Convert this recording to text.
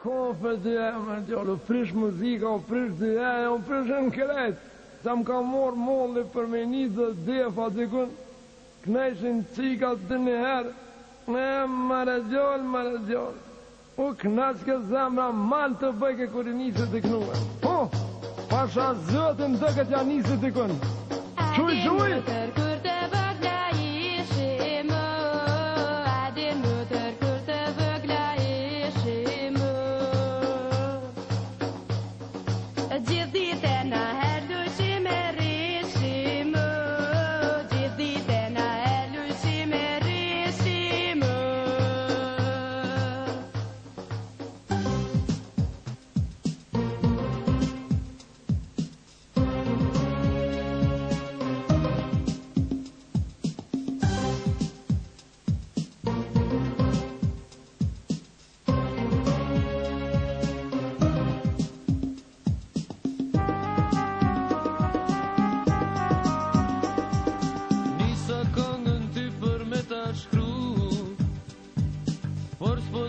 Kofë të e më në tjollë, frish muzika, o frish të e, o frish në kret, sa më ka morë molli për me një dhe dhe fa të kun, kneshin qikat të një herë, e më rëzjollë, më rëzjollë, u knash këtë zemra malë të bëjke kër i njësit të kënuë. Po, oh, pasha zëtën dhe këtë janë njësit të kun. Qujë, qujë! force for